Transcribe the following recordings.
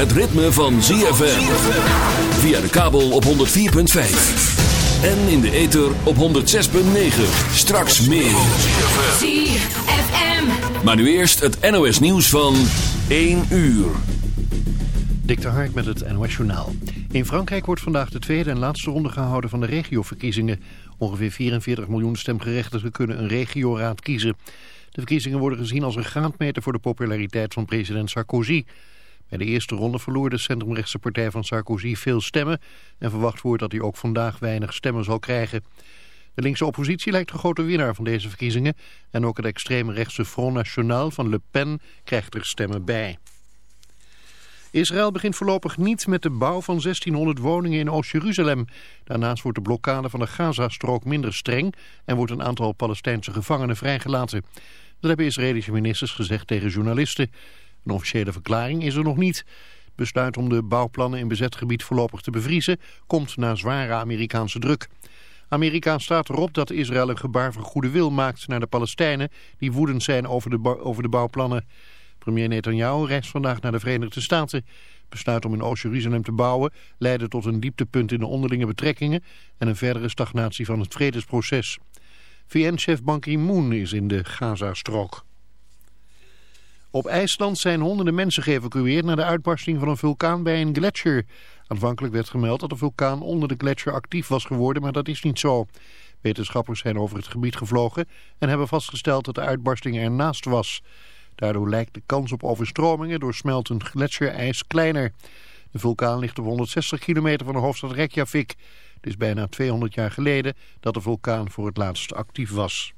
het ritme van ZFM. Via de kabel op 104.5. En in de ether op 106.9. Straks meer. ZFM. Maar nu eerst het NOS nieuws van 1 uur. Dik de Hark met het NOS Journaal. In Frankrijk wordt vandaag de tweede en laatste ronde gehouden van de regioverkiezingen. Ongeveer 44 miljoen stemgerechtigden kunnen een regioraad kiezen. De verkiezingen worden gezien als een graadmeter voor de populariteit van president Sarkozy... Bij de eerste ronde verloor de centrumrechtse partij van Sarkozy veel stemmen... en verwacht wordt dat hij ook vandaag weinig stemmen zal krijgen. De linkse oppositie lijkt de grote winnaar van deze verkiezingen... en ook het extreme rechtse Front National van Le Pen krijgt er stemmen bij. Israël begint voorlopig niet met de bouw van 1600 woningen in Oost-Jeruzalem. Daarnaast wordt de blokkade van de Gazastrook minder streng... en wordt een aantal Palestijnse gevangenen vrijgelaten. Dat hebben Israëlische ministers gezegd tegen journalisten... Een officiële verklaring is er nog niet. Het besluit om de bouwplannen in bezet gebied voorlopig te bevriezen komt na zware Amerikaanse druk. Amerika staat erop dat Israël een gebaar van goede wil maakt naar de Palestijnen die woedend zijn over de, over de bouwplannen. Premier Netanyahu reist vandaag naar de Verenigde Staten. besluit om in Oost-Jeruzalem te bouwen leidde tot een dieptepunt in de onderlinge betrekkingen en een verdere stagnatie van het vredesproces. VN-chef Ban Ki-moon is in de Gaza-strook. Op IJsland zijn honderden mensen geëvacueerd naar de uitbarsting van een vulkaan bij een gletsjer. Aanvankelijk werd gemeld dat de vulkaan onder de gletsjer actief was geworden, maar dat is niet zo. Wetenschappers zijn over het gebied gevlogen en hebben vastgesteld dat de uitbarsting ernaast was. Daardoor lijkt de kans op overstromingen door smeltend gletsjerijs kleiner. De vulkaan ligt op 160 kilometer van de hoofdstad Reykjavik. Het is bijna 200 jaar geleden dat de vulkaan voor het laatst actief was.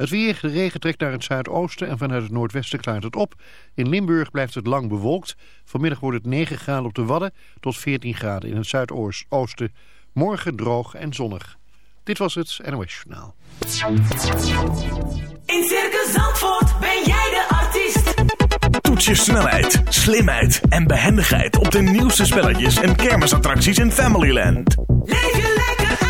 Het weer, de regen trekt naar het zuidoosten en vanuit het noordwesten klaart het op. In Limburg blijft het lang bewolkt. Vanmiddag wordt het 9 graden op de Wadden tot 14 graden in het zuidoosten. Morgen droog en zonnig. Dit was het NOS Journaal. In Circus Zandvoort ben jij de artiest. Toets je snelheid, slimheid en behendigheid op de nieuwste spelletjes en kermisattracties in Familyland. Leef je lekker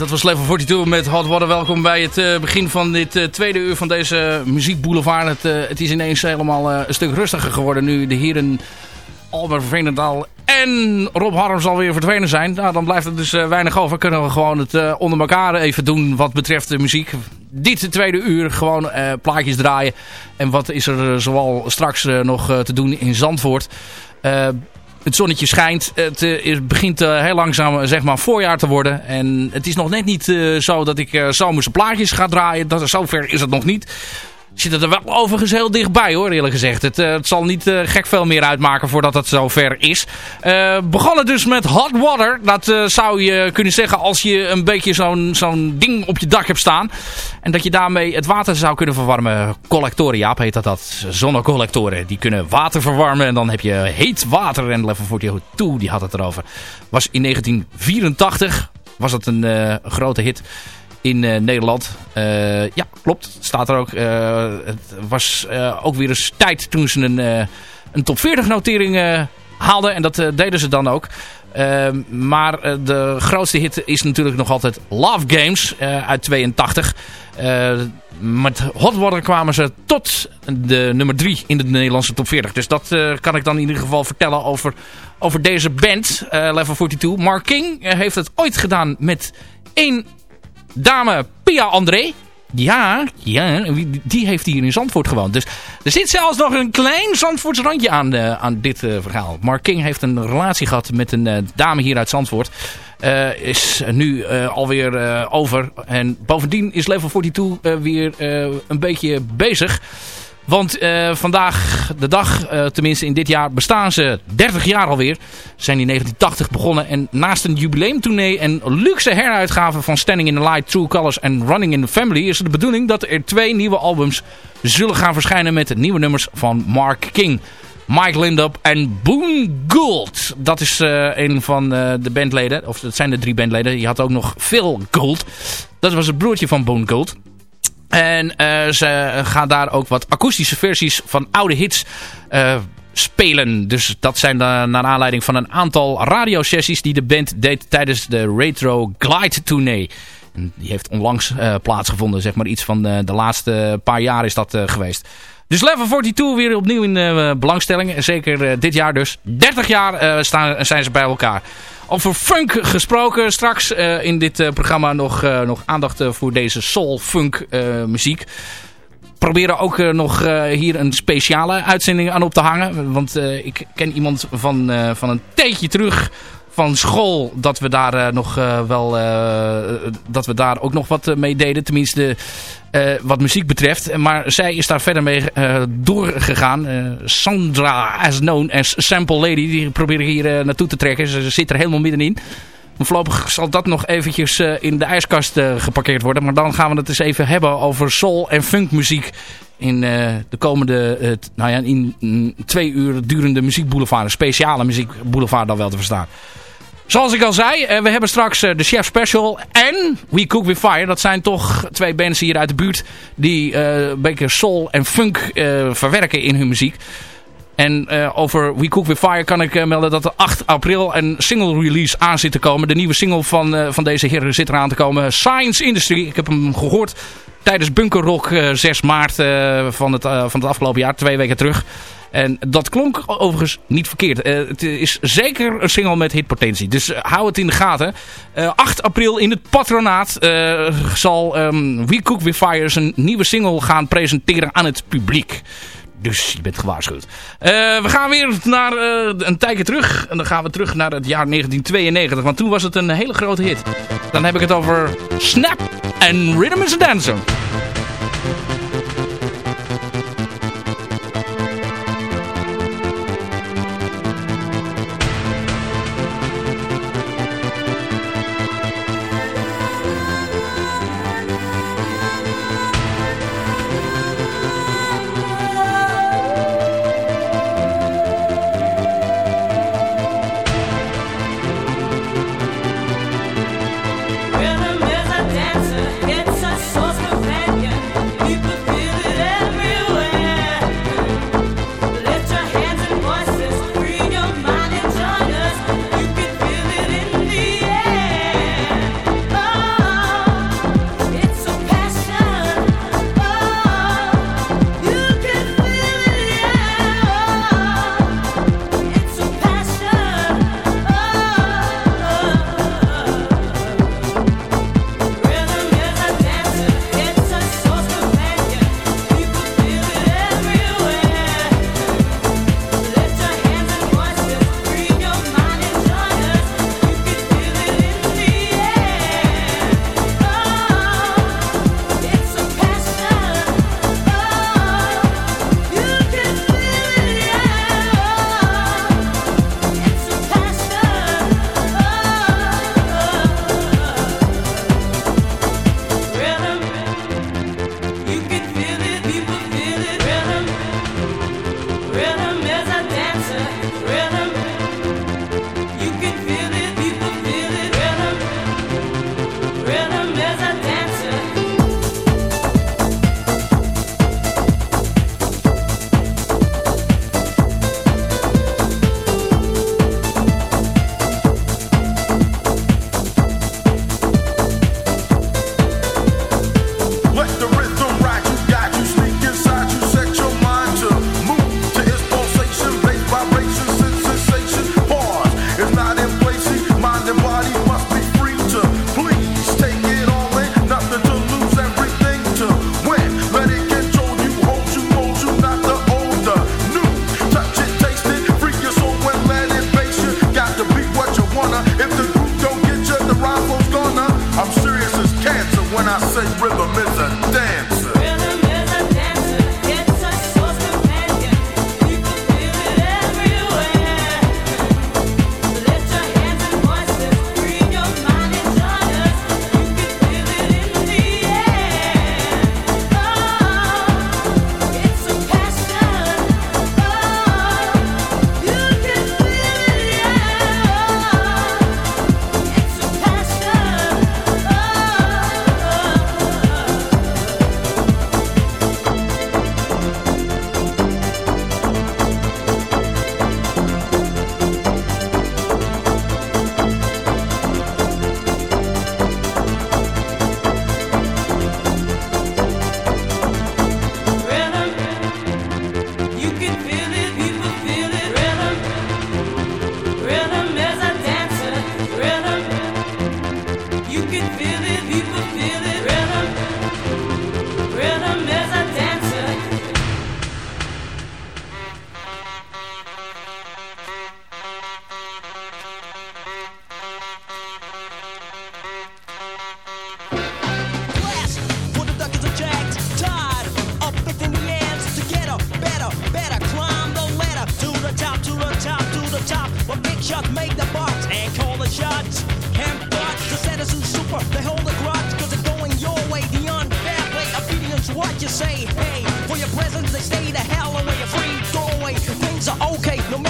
dat was Level 42 met Hot Water. Welkom bij het uh, begin van dit uh, tweede uur van deze muziekboulevard. Het, uh, het is ineens helemaal een stuk rustiger geworden nu de heren Albert Veenendaal en Rob Harms alweer verdwenen zijn. Nou, dan blijft er dus weinig over. Kunnen we gewoon het onder elkaar even doen wat betreft de muziek. Dit tweede uur gewoon plaatjes draaien. En wat is er zoal straks nog te doen in Zandvoort het zonnetje schijnt. Het, uh, begint uh, heel langzaam zeg maar voorjaar te worden. En het is nog net niet uh, zo dat ik zomerse plaatjes ga draaien. Dat, zover is het nog niet zit er wel overigens heel dichtbij hoor, eerlijk gezegd. Het, uh, het zal niet uh, gek veel meer uitmaken voordat het zover is. Uh, begonnen dus met hot water. Dat zou je kunnen zeggen als je een beetje zo'n zo'n ding op je dak hebt staan. En dat je daarmee het water zou kunnen verwarmen. Collectoren, Jaap heet dat dat. Zonnecollectoren. Die kunnen water verwarmen. En dan heb je heet water. En Level 42, die had het erover. Was in 1984 was het een grote hit in uh, Nederland. Uh, ja, klopt. Staat er ook. Uh, het was ook weer eens tijd toen ze een, een top 40 notering haalden. En dat deden ze dan ook. maar de grootste hit is natuurlijk nog altijd Love Games uit 82. met Hot Water kwamen ze tot de nummer 3 in de Nederlandse top 40. Dus dat kan ik dan in ieder geval vertellen over, over deze band, Level 42. Mark King heeft het ooit gedaan met één dame Pia André. Ja, ja, die heeft hier in Zandvoort gewoond. Dus er zit zelfs nog een klein Zandvoorts randje aan, uh, aan dit uh, verhaal. Mark King heeft een relatie gehad met een uh, dame hier uit Zandvoort. is nu alweer over. En bovendien is Level 42 weer een beetje bezig want uh, vandaag de dag, uh, tenminste in dit jaar, bestaan ze 30 jaar alweer. Ze zijn in 1980 begonnen en naast een jubileumtournee en luxe heruitgaven van Standing in the Light, True Colors en Running in the Family... is het de bedoeling dat er twee nieuwe albums zullen gaan verschijnen met nieuwe nummers van Mark King... Mike Lindop en Boone Gould. Dat is uh, een van de bandleden. Of dat zijn de drie bandleden. Je had ook nog Phil Gould. Dat was het broertje van Boone Gould. En uh, ze gaan daar ook wat akoestische versies van oude hits uh, spelen. Dus dat zijn naar aanleiding van een aantal radiosessies die de band deed tijdens de Retro Glide Tournee. Die heeft onlangs uh, plaatsgevonden, zeg maar iets van de, de laatste paar jaar is dat geweest. Dus Level 42 weer opnieuw in uh, belangstelling. Zeker uh, dit jaar dus. 30 jaar uh, staan, zijn ze bij elkaar. Over funk gesproken. Straks in dit programma nog, nog aandacht voor deze soul-funk muziek. Proberen ook nog hier een speciale uitzending aan op te hangen. Want ik ken iemand van, van een tijdje terug van school dat we daar uh, nog uh, wel uh, dat we daar ook nog wat mee deden. Tenminste wat muziek betreft. Maar zij is daar verder mee doorgegaan. Sandra, as known as Sample Lady, die proberen hier naartoe te trekken. Ze zit er helemaal middenin. Voorlopig zal dat nog eventjes in de ijskast geparkeerd worden. Maar dan gaan we het eens even hebben over soul- en funkmuziek in de komende nou ja, in, in twee uur durende muziekboulevard. Speciale muziekboulevard dan wel te verstaan. Zoals ik al zei, uh, we hebben straks de Chef Special en We Cook With Fire. Dat zijn toch twee bands hier uit de buurt die een beetje soul en funk verwerken in hun muziek. En over We Cook With Fire kan ik melden dat er 8 april een single release aan zit te komen. De nieuwe single van, van deze heren zit eraan te komen. Science Industry. Ik heb hem gehoord tijdens Bunker Rock 6 maart van, het, van het afgelopen jaar. Twee weken terug. En dat klonk overigens niet verkeerd. Uh, het is zeker een single met hitpotentie. Dus uh, hou het in de gaten. Uh, 8 april in het patronaat zal um, We Cook With Fire zijn nieuwe single gaan presenteren aan het publiek. Dus je bent gewaarschuwd. we gaan weer naar een tijdje terug. En dan gaan we terug naar het jaar 1992. Want toen was het een hele grote hit. Dan heb ik het over Snap en Rhythm is a Dancer.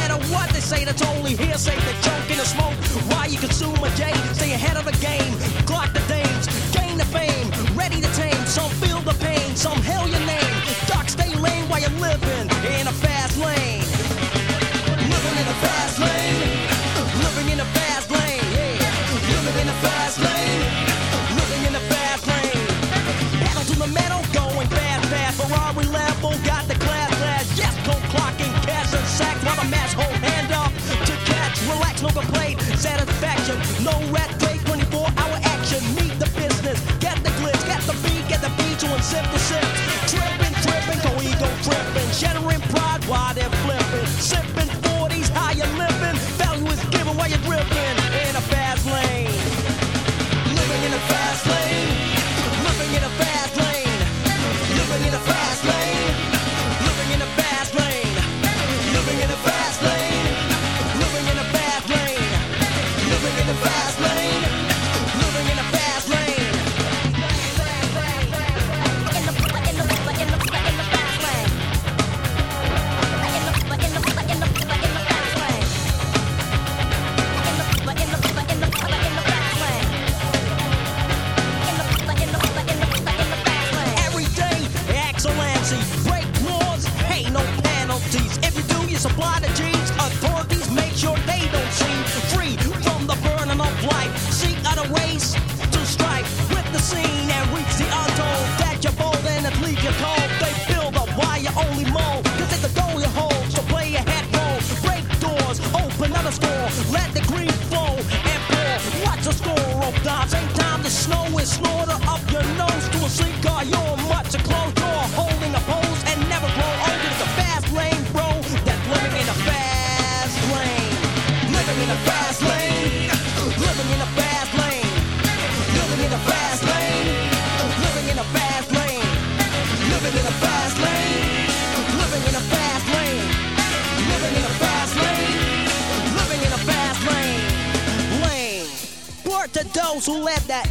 matter what they say, that's only hearsay. The junk in the smoke, why you consume a day. Stay ahead of the game, clock the dames, gain the fame, ready to tame. Some feel the pain, some hell you satisfaction. No rat race, 24 hour action. Meet the business, get the glitz, get the beat, get the beat to and the sip. Tripping, tripping, go ego tripping, shattering pride, Why they're flipping?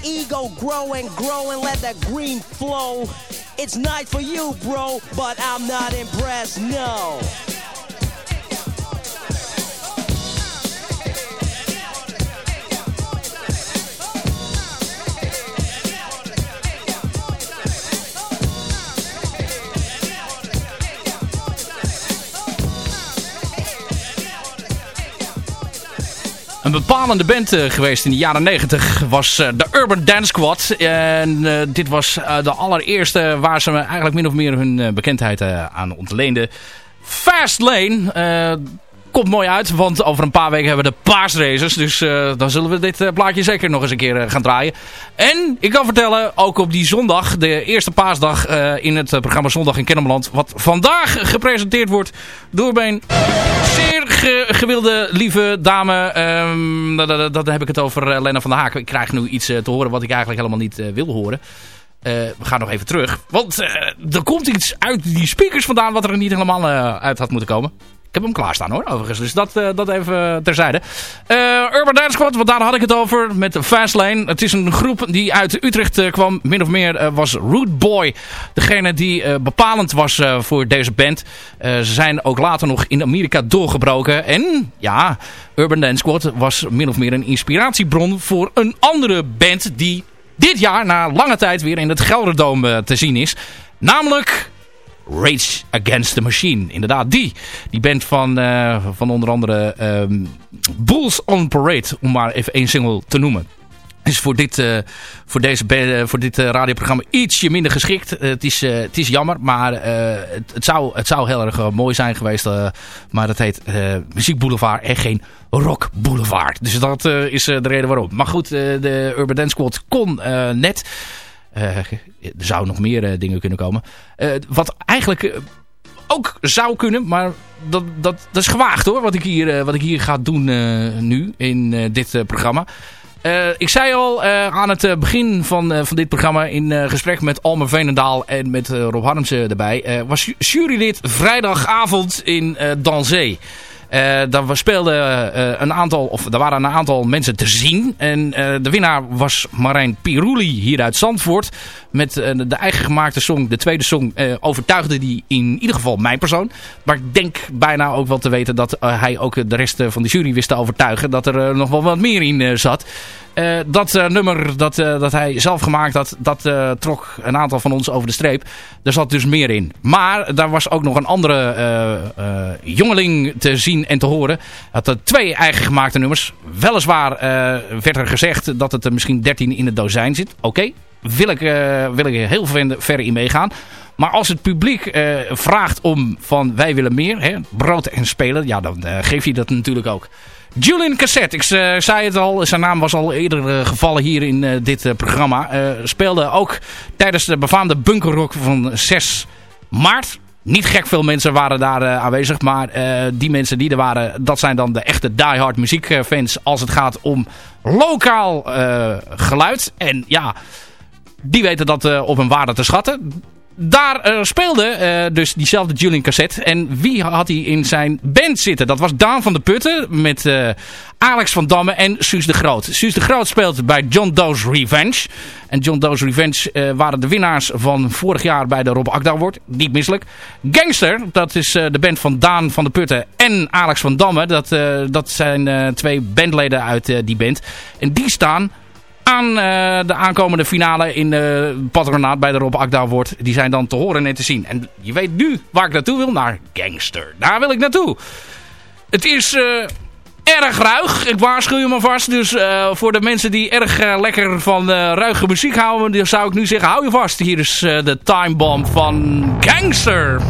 ego grow and grow and let that green flow. It's night for you, bro, but I'm not impressed, no. Een bepalende band eh, geweest in de jaren 90 was eh, de Urban Dance Squad. En eh, dit was de allereerste waar ze eigenlijk min of meer hun bekendheid aan ontleenden. Fast Lane komt mooi uit, want over een paar weken hebben we de paasraces. Dus dan zullen we dit plaatje zeker nog eens een keer gaan draaien. En ik kan vertellen, ook op die zondag, de eerste paasdag in het programma Zondag in Kennemerland... wat vandaag gepresenteerd wordt door mijn ge eh, gewilde lieve dame, um, dan, dan heb ik het over eh, Lena van der Haak. Ik krijg nu iets eh, te horen wat ik eigenlijk helemaal niet wil horen. We gaan nog even terug. Want er komt iets uit die speakers vandaan wat er niet helemaal uh, uit had moeten komen. Ik heb hem klaarstaan hoor, overigens. Dus dat, eh, dat even terzijde. Eh, Urban Dance Squad, want daar had ik het over met Fastlane. Het is een groep die uit Utrecht eh, kwam. Min of meer was Root Boy degene die bepalend was voor deze band. Ze zijn ook later nog in Amerika doorgebroken. En ja, Urban Dance Squad was min of meer een inspiratiebron voor een andere band die dit jaar na lange tijd weer in het Gelderdome eh, te zien is. Namelijk Rage Against the Machine. Inderdaad, die. Die band van, eh, van onder andere ehm, Bulls on Parade. Om maar even één single te noemen. Is voor dit, eh, voor deze, eh, voor dit radioprogramma ietsje minder geschikt. Het, is, het is jammer, maar het, het, zou, het zou heel erg mooi zijn geweest. maar het heet Muziek Boulevard en geen Rock Boulevard. Dus dat is de reden waarom. Maar goed, de Urban Dance Squad kon net. Eh, er zouden nog meer eh, dingen kunnen komen. Eh, wat eigenlijk ook zou kunnen, maar dat, dat, dat is gewaagd hoor. Wat ik hier, wat ik hier ga doen nu in dit programma. Ik zei al aan het begin van, van dit programma in gesprek met Almer Veenendaal en met Rob Harmsen erbij. was ju- jurylid vrijdagavond in Danzee. Was- speelden eh, een aantal, of er waren een aantal mensen te zien. En eh, de winnaar was Marijn Piruli hier uit Zandvoort. Met eh, de eigen gemaakte song, de tweede song, eh, overtuigde die in ieder geval mijn persoon. Maar ik denk bijna ook wel te weten dat eh, hij ook de rest van de jury wist te overtuigen. Dat er nog wel wat meer in zat. Dat nummer dat, dat hij zelf gemaakt had, dat trok een aantal van ons over de streep. Er zat dus meer in. Maar daar was ook nog een andere jongeling te zien en te horen. Had twee eigen gemaakte nummers. Weliswaar werd er gezegd dat het er misschien 13 in het dozijn zit. Oké, wil, ik, eh, wil ik heel ver, in meegaan. Maar als het publiek eh, vraagt om van wij willen meer, hè, brood en spelen, ja, dan eh, geef je dat natuurlijk ook. Julian Cassette, ik zei het al, zijn naam was al eerder gevallen hier in dit programma. Speelde ook tijdens de befaamde bunkerrock van 6 maart. Niet gek veel mensen waren daar aanwezig, maar die mensen die er waren, dat zijn dan de echte diehard muziekfans als het gaat om lokaal geluid. En ja, die weten dat eh, op een waarde te schatten. Daar eh, speelde eh, dus diezelfde Julian Cassette. En wie had hij in zijn band zitten? Dat was Daan van de Putten met Alex van Damme en Suus de Groot. Suus de Groot speelt bij John Doe's Revenge. En John Doe's Revenge waren de winnaars van vorig jaar bij de Rob Akda Award. Niet misselijk. Gangster, dat is de band van Daan van de Putten en Alex van Damme. Dat, dat zijn twee bandleden uit die band. En die staan aan eh, de aankomende finale in uh, Patronaat bij de Rob Akda Award. Die zijn dan te horen en te zien. En je weet nu waar ik naartoe wil. Naar Gangster. Daar wil ik naartoe. Het is eh, erg ruig. Ik waarschuw je maar vast. Dus eh, voor de mensen die erg eh, lekker van eh, ruige muziek houden. Zou ik nu zeggen, hou je vast. Hier is eh, de Time Bomb van Gangster.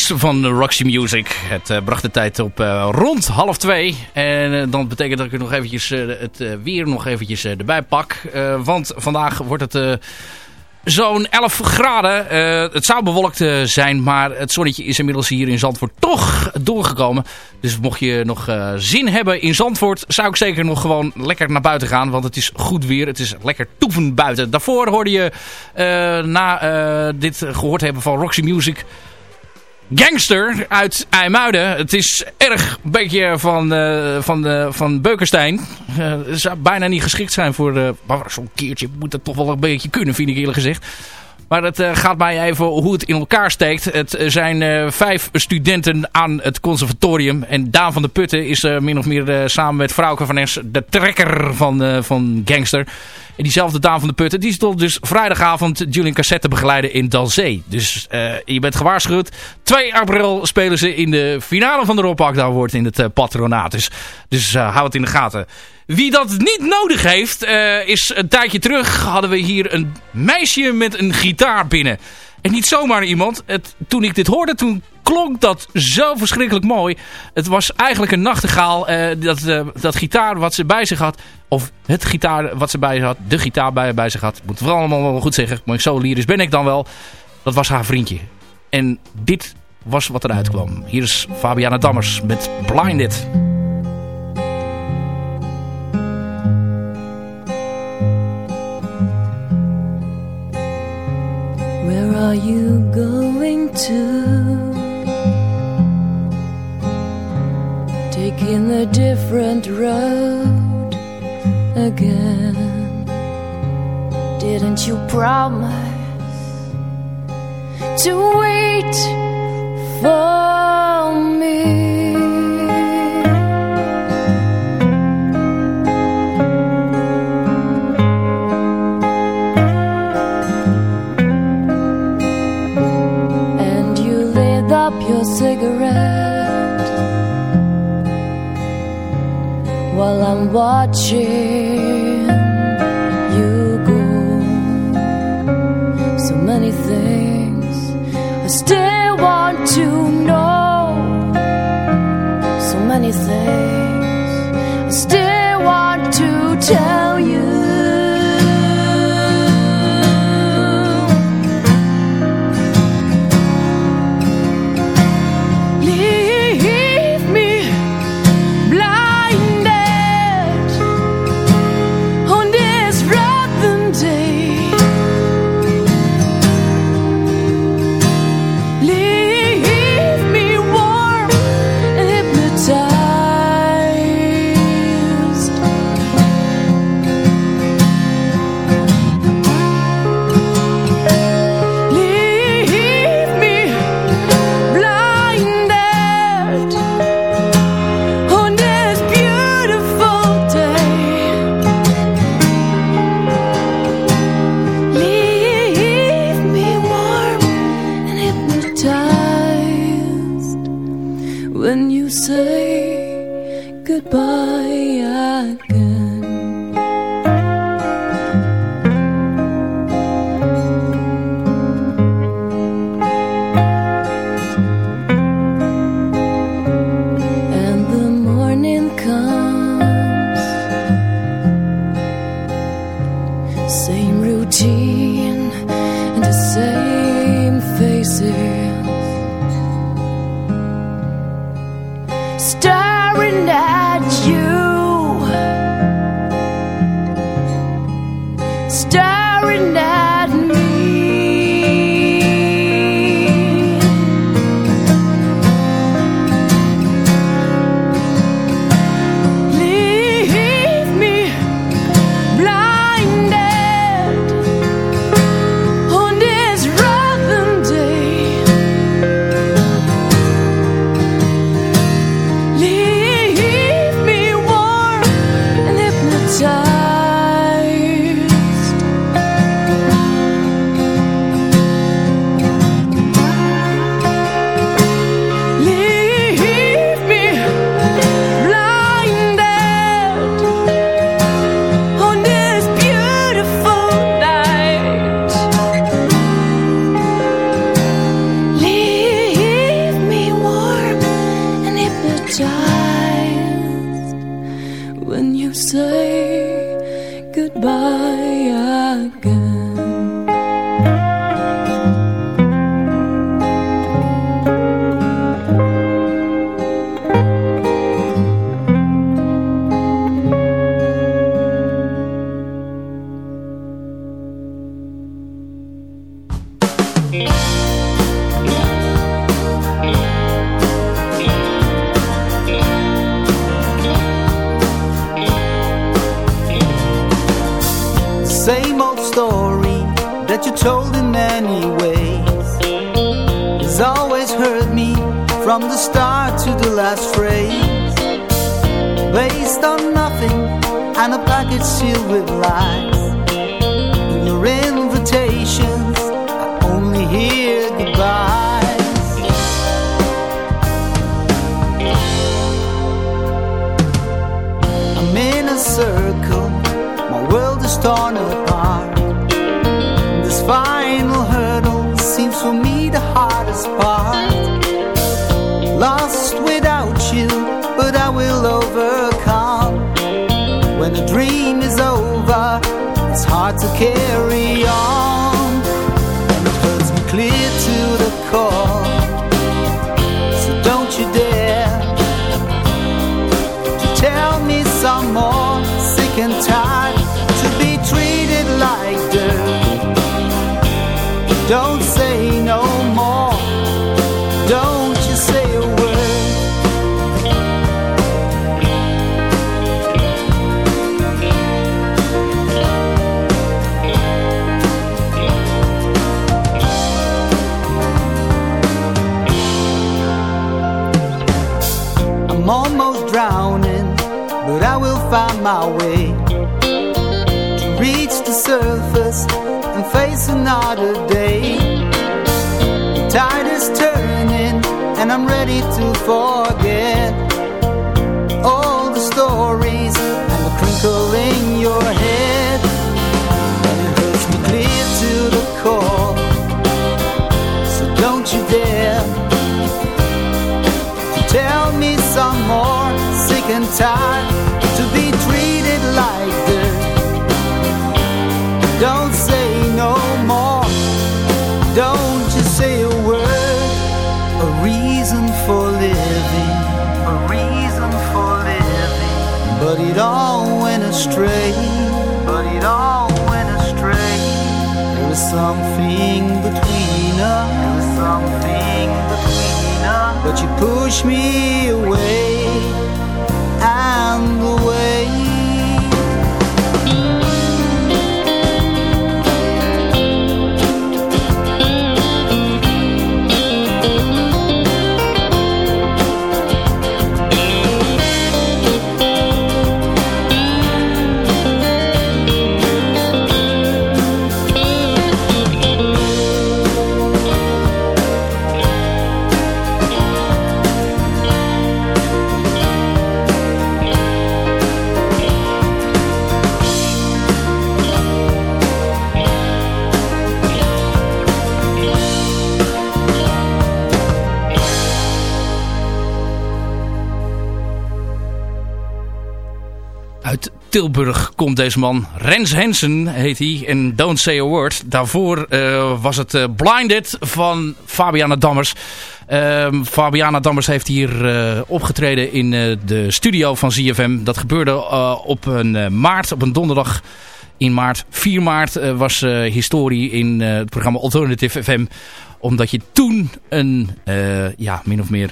Van Roxy Music. Het eh, bracht de tijd op eh, rond half twee. En uh, dan betekent dat ik nog eventjes, het weer nog eventjes erbij pak. want vandaag wordt het zo'n 11 graden. het zou bewolkt zijn, maar het zonnetje is inmiddels hier in Zandvoort toch doorgekomen. Dus mocht je nog zin hebben in Zandvoort, zou ik zeker nog gewoon lekker naar buiten gaan. Want het is goed weer, het is lekker toeven buiten. Daarvoor hoorde je, na dit gehoord hebben van Roxy Music... Gangster uit IJmuiden. Het is erg een beetje van, uh, van, uh, van Beukenstein. Uh, zou bijna niet geschikt zijn voor... Maar zo'n keertje moet het toch wel een beetje kunnen, vind ik eerlijk gezegd. Maar het gaat mij even hoe het in elkaar steekt. Het zijn vijf studenten aan het conservatorium. En Daan van de Putten is min of meer samen met Frauke van Es de trekker van, van Gangster. En diezelfde Daan van de Putten, die stond dus vrijdagavond Julian Cassette begeleiden in Dalzee. Dus je bent gewaarschuwd. 2 april spelen ze in de finale van de Rob Award in het patronaat. Dus, dus hou het in de gaten. Wie dat niet nodig heeft, is een tijdje terug hadden we hier een meisje met een gitaar binnen. En niet zomaar iemand. Het, toen ik dit hoorde, toen klonk dat zo verschrikkelijk mooi. Het was eigenlijk een nachtegaal. Uh, dat, uh, dat gitaar wat ze bij zich had. Of het gitaar wat ze bij zich had. De gitaar bij, bij zich had. Moet het vooral allemaal wel goed zeggen. Maar zo lyrisch ben ik dan wel. Dat was haar vriendje. En dit was wat eruit kwam. Hier is Fabiana Dammers met Blinded. Are you going to? Taking a different road again. Didn't you promise to wait for me? Watching you go. So many things I still will find my way to reach the surface and face another day. The tide is turning, and I'm ready to forget all the stories and the crinkle in your head. It hurts me clear to the core, so don't you dare tell me some more sick and tired something between us. Something between us. But you push me away Tilburg komt deze man. Rens Hensen heet hij. En Don't Say a Word. Daarvoor eh, was het eh, Blinded van Fabiana Dammers. Ehm, Fabiana Dammers heeft hier eh, opgetreden in de studio van ZFM. Dat gebeurde op een maart, op een donderdag in maart. 4 maart was historie in het programma Alternative FM. Omdat je toen een, ja, min of meer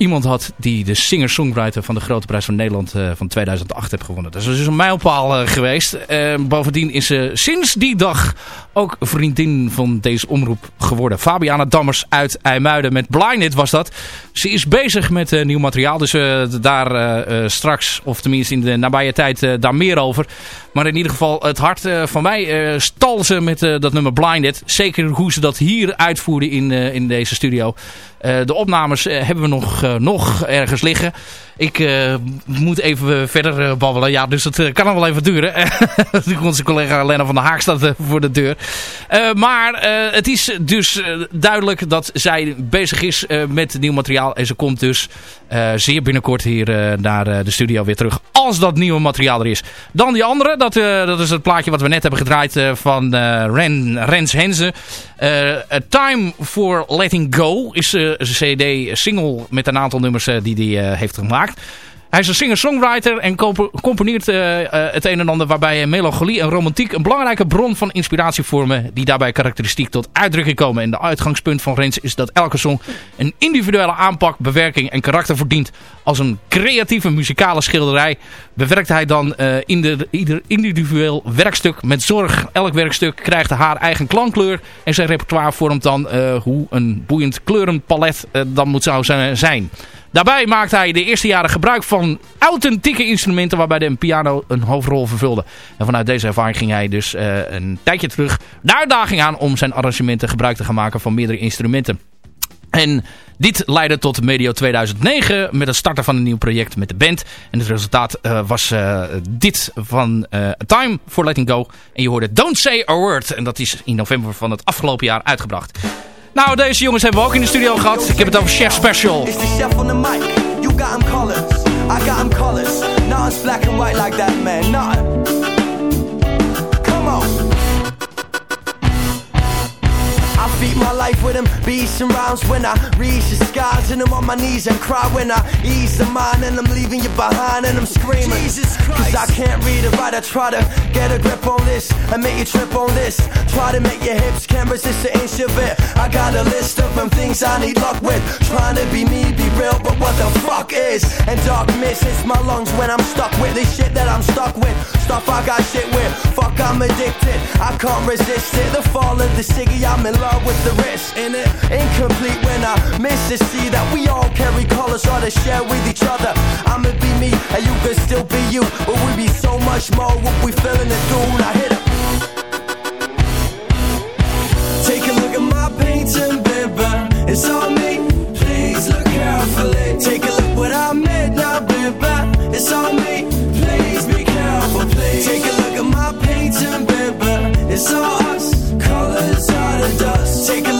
iemand had die de singer-songwriter van de Grote Prijs van Nederland eh, van 2008 heeft gewonnen. Dat is dus een mijlpaal eh, geweest. Eh, bovendien is ze sinds die dag ook vriendin van deze omroep geworden. Fabiana Dammers uit IJmuiden met Blinded was dat. Ze is bezig met nieuw materiaal, dus daar straks, of tenminste in de nabije tijd, daar meer over. Maar in ieder geval, het hart eh, van mij eh, stal ze met eh, dat nummer Blinded. Zeker hoe ze dat hier uitvoerden in, in deze studio. De opnames hebben we nog, nog ergens liggen. Ik eh, moet even verder eh, babbelen. Ja, dus eh, kan nog wel even duren. Onze collega Lena van der Haak staat eh, voor de deur. Eh, maar eh, het is dus eh, duidelijk dat zij bezig is eh, met nieuw materiaal. En ze komt dus eh, zeer binnenkort hier eh, naar eh, de studio weer terug. Als dat nieuwe materiaal er is. Dan die andere. Dat, eh, dat is het plaatje wat we net hebben gedraaid eh, van eh, Ren, Rens Henze. Eh, A Time for Letting Go is eh, een cd-single met een aantal nummers eh, die hij eh, heeft gemaakt. Hij is een singer-songwriter en compo- componeert eh, eh, het een en ander waarbij melancholie en romantiek een belangrijke bron van inspiratie vormen die daarbij karakteristiek tot uitdrukking komen. En de uitgangspunt van Rens is dat elke song een individuele aanpak, bewerking en karakter verdient. Als een creatieve muzikale schilderij bewerkt hij dan eh, in de, ieder individueel werkstuk met zorg. Elk werkstuk krijgt haar eigen klankkleur en zijn repertoire vormt dan hoe een boeiend kleurenpalet dan moet zou zijn. Daarbij maakte hij de eerste jaren gebruik van authentieke instrumenten waarbij de piano een hoofdrol vervulde. En vanuit deze ervaring ging hij dus eh, een tijdje terug de uitdaging aan om zijn arrangementen gebruik te gaan maken van meerdere instrumenten. En dit leidde tot medio 2009 met het starten van een nieuw project met de band. En het resultaat eh, was eh, dit van Time for Letting Go. En je hoorde Don't Say a Word. En dat is in november van het afgelopen jaar uitgebracht. Nou, deze jongens hebben we ook in de studio gehad. Ik heb het over Chef Special. It's the chef on the mic. You got him colors. I got him colors. Nothing's black and white like that, man. Nothing. My life with them beats and rhymes when I reach the skies and I'm on my knees and cry when I ease the mind and I'm leaving you behind and I'm screaming. Jesus Christ. Cause I can't read it right. I try to get a grip on this and make you trip on this. Try to make your hips can't resist the inch of it. I got a list of them things I need luck with. Trying to be me, be real, but what the fuck is? And dark mist hits my lungs when I'm stuck with this shit that I'm stuck with. Stuff I got shit with. Fuck, I'm addicted. I can't resist it. The fall of the ciggy, I'm in love with the risk in it. Incomplete when I miss to see that we all carry colors or to share with each other. I'ma be me and you can still be you, but we be so much more what we feeling to do. Now hit it. Take a look at my painting, baby. It's on me. Please look carefully. Take a look what I made now, baby. It's on me. Please be careful, please. Take a look at my painting, baby. It's all Take a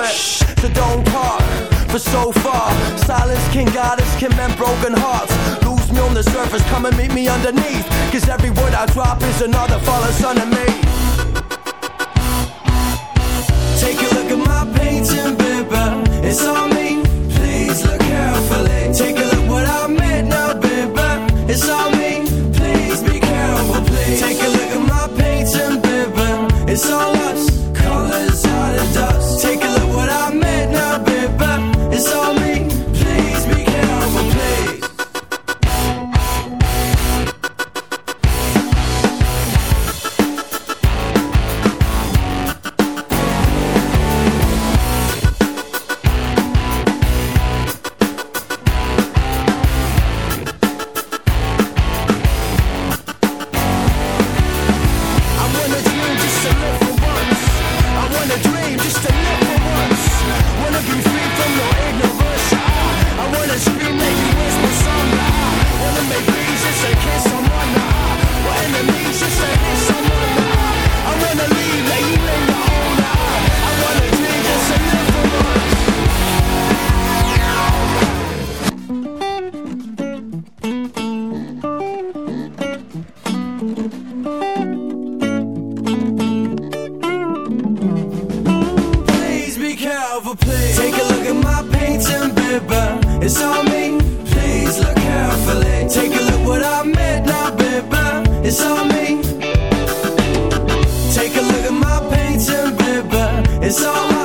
it. So don't talk for so far. Silence can guide us, can mend broken hearts. Lose me on the surface, come and meet me underneath. Cause every word I drop is another fallen son of me. Take a look at my painting, baby. It's on me. Please look carefully. Take a look what I made now, baby. It's on me. care of a plea. Take a look at my painting, baby. It's on me. Please look carefully. Take a look what I made now, baby. It's on me. Take a look at my painting, baby. It's on all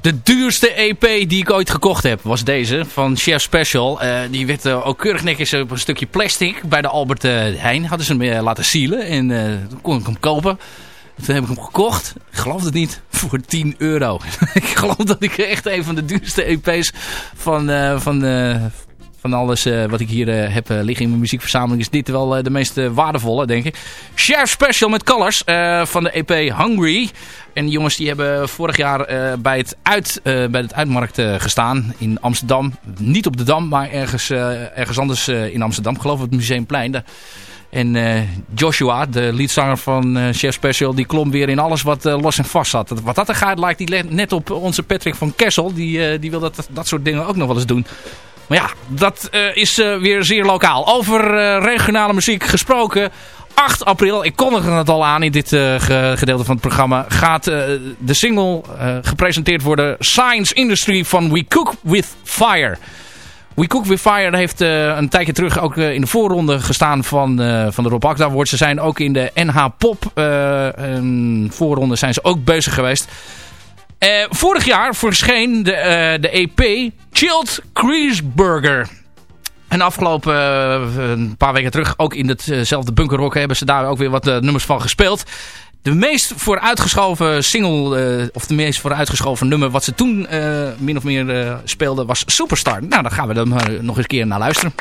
De duurste EP die ik ooit gekocht heb was deze van Chef Special. Eh, die werd eh, ook keurig netjes op een stukje plastic bij de Albert eh, Heijn. Hadden ze hem laten sealen en toen kon ik hem kopen. Toen heb ik hem gekocht, ik geloof het niet, voor 10 euro. ik geloof dat ik echt een van de duurste EP's van, van, van alles eh, wat ik hier eh, heb eh, liggen in mijn muziekverzameling... is dit wel de meest waardevolle, denk ik. Share Special met Colors van de EP Hungry. En die jongens die hebben vorig jaar bij, het uit, bij het uitmarkt gestaan in Amsterdam. Niet op de Dam, maar ergens, ergens anders in Amsterdam. Ik geloof op het Museumplein. Daar en Joshua, de leadzanger van eh, Chef Special, die klom weer in alles wat los en vast zat. Wat dat er gaat, lijkt die net op onze Patrick van Kessel. Die, die wil dat, dat soort dingen ook nog wel eens doen. Maar ja, dat eh, is eh, weer zeer lokaal. Over eh, regionale muziek gesproken. 8 april, ik kondigde het al aan in dit ge- gedeelte van het programma, gaat de single gepresenteerd worden Science Industry van We Cook With Fire. We Cook With Fire heeft een tijdje terug ook in de voorronde gestaan van, van de Rob Awards. Ze zijn ook in de NH Pop eh, een voorronde zijn ze ook bezig geweest. Eh, vorig jaar verscheen de, eh, de EP Chilled Creaseburger. En afgelopen eh, een paar weken terug, ook in hetzelfde bunkerrock, hebben ze daar ook weer wat nummers van gespeeld. De meest vooruitgeschoven single, of de meest vooruitgeschoven nummer wat ze toen min of meer speelden, was Superstar. Nou, dan gaan we maar nog eens een keer naar luisteren.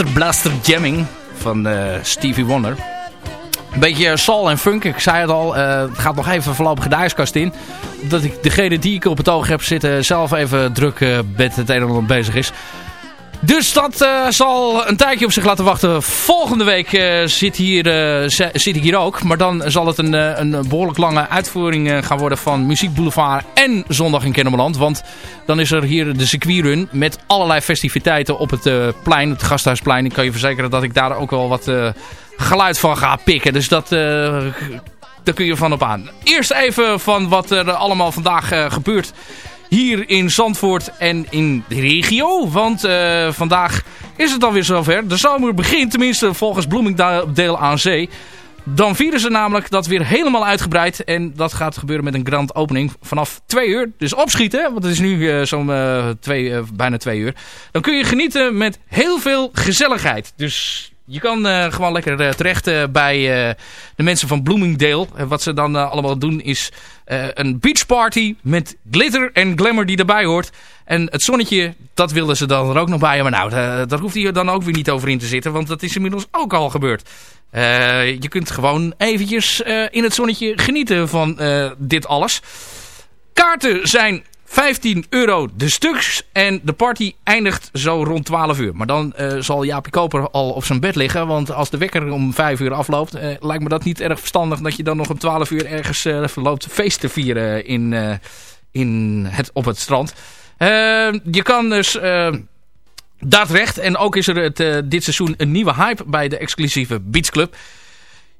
Out. Master Blaster Jamming van eh, Stevie Wonder. Een beetje soul en funk. Ik zei het al, eh, het gaat nog even voorlopig de ijskast in. Omdat ik degene die ik op het oog heb zitten zelf even druk eh, met het een en ander bezig is. Dus dat eh, zal een tijdje op zich laten wachten. Volgende week eh, zit, hier, eh, zit ik hier ook. Maar dan zal het een, een behoorlijk lange uitvoering gaan worden van Muziek Boulevard en Zondag in Kennemerland. Want dan is er hier de circuitrun met allerlei festiviteiten op het plein, het Gasthuisplein. Ik kan je verzekeren dat ik daar ook wel wat geluid van ga pikken. Dus dat... daar kun je van op aan. Eerst even van wat er allemaal vandaag gebeurt hier in Zandvoort en in de regio. Want eh, vandaag is het alweer zover. De zomer begint, tenminste volgens Bloomingdale aan zee. Dan vieren ze namelijk dat weer helemaal uitgebreid. En dat gaat gebeuren met een grand opening vanaf twee uur. Dus opschieten, want het is nu eh, zo'n eh, twee, bijna twee uur. Dan kun je genieten met heel veel gezelligheid. Dus je kan eh, gewoon lekker eh, terecht eh, bij de mensen van Bloomingdale. En wat ze dan allemaal doen is een beachparty met glitter en glamour die erbij hoort. En het zonnetje, dat wilden ze dan er ook nog bij. Maar nou, da- daar hoeft hij dan ook weer niet over in te zitten. Want dat is inmiddels ook al gebeurd. Je kunt gewoon eventjes in het zonnetje genieten van dit alles. Kaarten zijn 15 euro de stuks. En de party eindigt zo rond 12 uur. Maar dan eh, zal Jaapie Koper al op zijn bed liggen. Want als de wekker om 5 uur afloopt... eh, lijkt me dat niet erg verstandig dat je dan nog om 12 uur ergens eh, even loopt feest te vieren in, eh, in het, op het strand. Eh, je kan dus... eh, dat recht. En ook is er eh, dit seizoen een nieuwe hype bij de exclusieve Beach Club.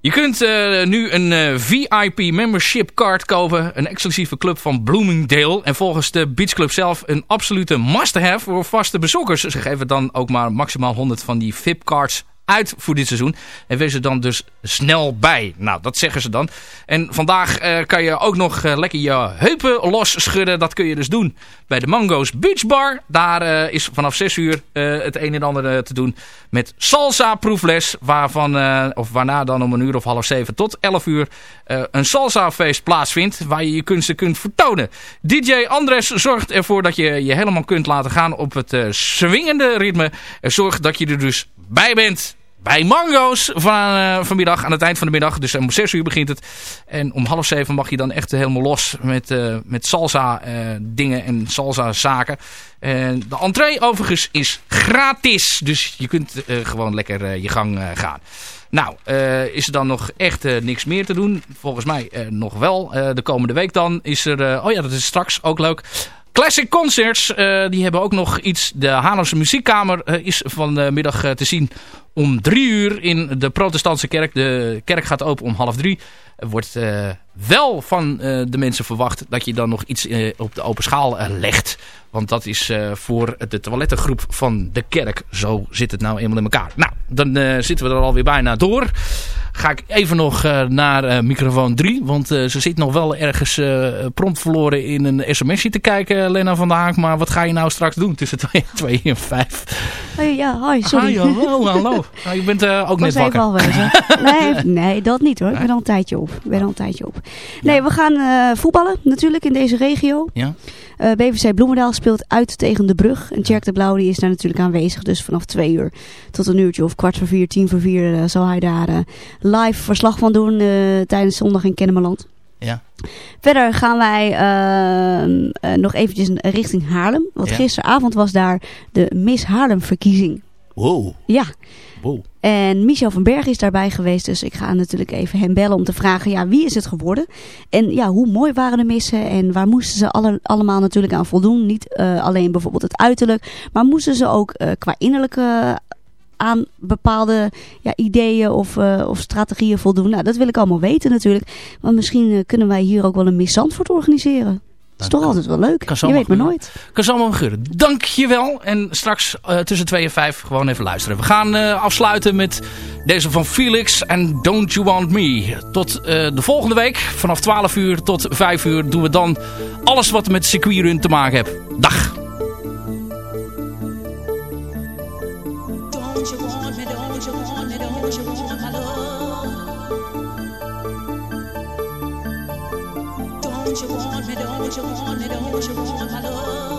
Je kunt eh, nu een eh, VIP membership card kopen. Een exclusieve club van Bloomingdale. En volgens de Beach Club zelf een absolute must-have voor vaste bezoekers. Ze geven dan ook maar maximaal 100 van die VIP cards uit voor dit seizoen. En wees er dan dus snel bij. Nou, dat zeggen ze dan. En vandaag eh, kan je ook nog eh, lekker je heupen los schudden. Dat kun je dus doen bij de Mango's Beach Bar. Daar eh, is vanaf 6 uur het een en ander te doen met salsa proefles. Waarvan, of waarna dan om een uur of half zeven tot 11 uur een salsa feest plaatsvindt. Waar je je kunsten kunt vertonen. DJ Andres zorgt ervoor dat je je helemaal kunt laten gaan op het swingende ritme. En zorgt dat je er dus bij bent bij Mango's van, eh, vanmiddag aan het eind van de middag. Dus om 6 uur begint het. En om half zeven mag je dan echt helemaal los met, eh, met salsa eh, dingen en salsa zaken. En de entree overigens is gratis. Dus je kunt gewoon lekker je gang gaan. Nou, is er dan nog echt niks meer te doen? Volgens mij nog wel. De komende week dan is er... oh ja, dat is straks ook leuk. Classic Concerts, eh, die hebben ook nog iets. De Haarlemse Muziekkamer eh, is vanmiddag uh, te zien om drie uur in de protestantse kerk. De kerk gaat open om half drie. Er wordt eh, wel van eh, de mensen verwacht dat je dan nog iets eh, op de open schaal legt. Want dat is voor de toilettengroep van de kerk. Zo zit het nou eenmaal in elkaar. Nou, dan zitten we er alweer bijna door. Ga ik even nog naar microfoon 3. Want ze zit nog wel ergens prompt verloren in een sms'je te kijken, Lena van der Haak. Maar wat ga je nou straks doen tussen 2 en 5? Hey, ja, hi, sorry. Hi, hallo, hallo. Nou, je bent eh, ook net wakker. Nee, nee, dat niet hoor. Ik ben al een tijdje op. Ik ben al een tijdje op. Nee, we gaan eh, voetballen natuurlijk in deze regio. Ja? Eh, BVC Bloemendaal speelt uit tegen de brug. En Tjerk de Blauw die is daar natuurlijk aanwezig. Dus vanaf twee uur tot een uurtje of kwart voor vier, tien voor vier... zal hij daar live verslag van doen tijdens zondag in Kennemerland. Ja. Verder gaan wij ehm, eh, nog eventjes richting Haarlem. Want Ja. gisteravond was daar de Miss Haarlem verkiezing. Wow. Ja. wow. En Michel van Berg is daarbij geweest. Dus ik ga natuurlijk even hem bellen om te vragen, ja, wie is het geworden? En ja, hoe mooi waren de missen? En waar moesten ze alle, allemaal natuurlijk aan voldoen? Niet eh, alleen bijvoorbeeld het uiterlijk. Maar moesten ze ook eh, qua innerlijke aan bepaalde ja, ideeën of, eh, of strategieën voldoen? Nou, dat wil ik allemaal weten natuurlijk. Want misschien eh, kunnen wij hier ook wel een Miss Zandvoort organiseren. Dat is toch altijd wel leuk. Kan Je weet maar zomaar nooit. Kan zomaar gebeuren. Dankjewel. En straks eh, tussen 2 en 5 gewoon even luisteren. We gaan eh, afsluiten met deze van Felix en Don't You Want Me. Tot eh, de volgende week. Vanaf 12 uur tot 5 uur doen we dan alles wat met circuitrun te maken heeft. Dag. Don't you want Don't you want me, don't you want me, don't you want my love?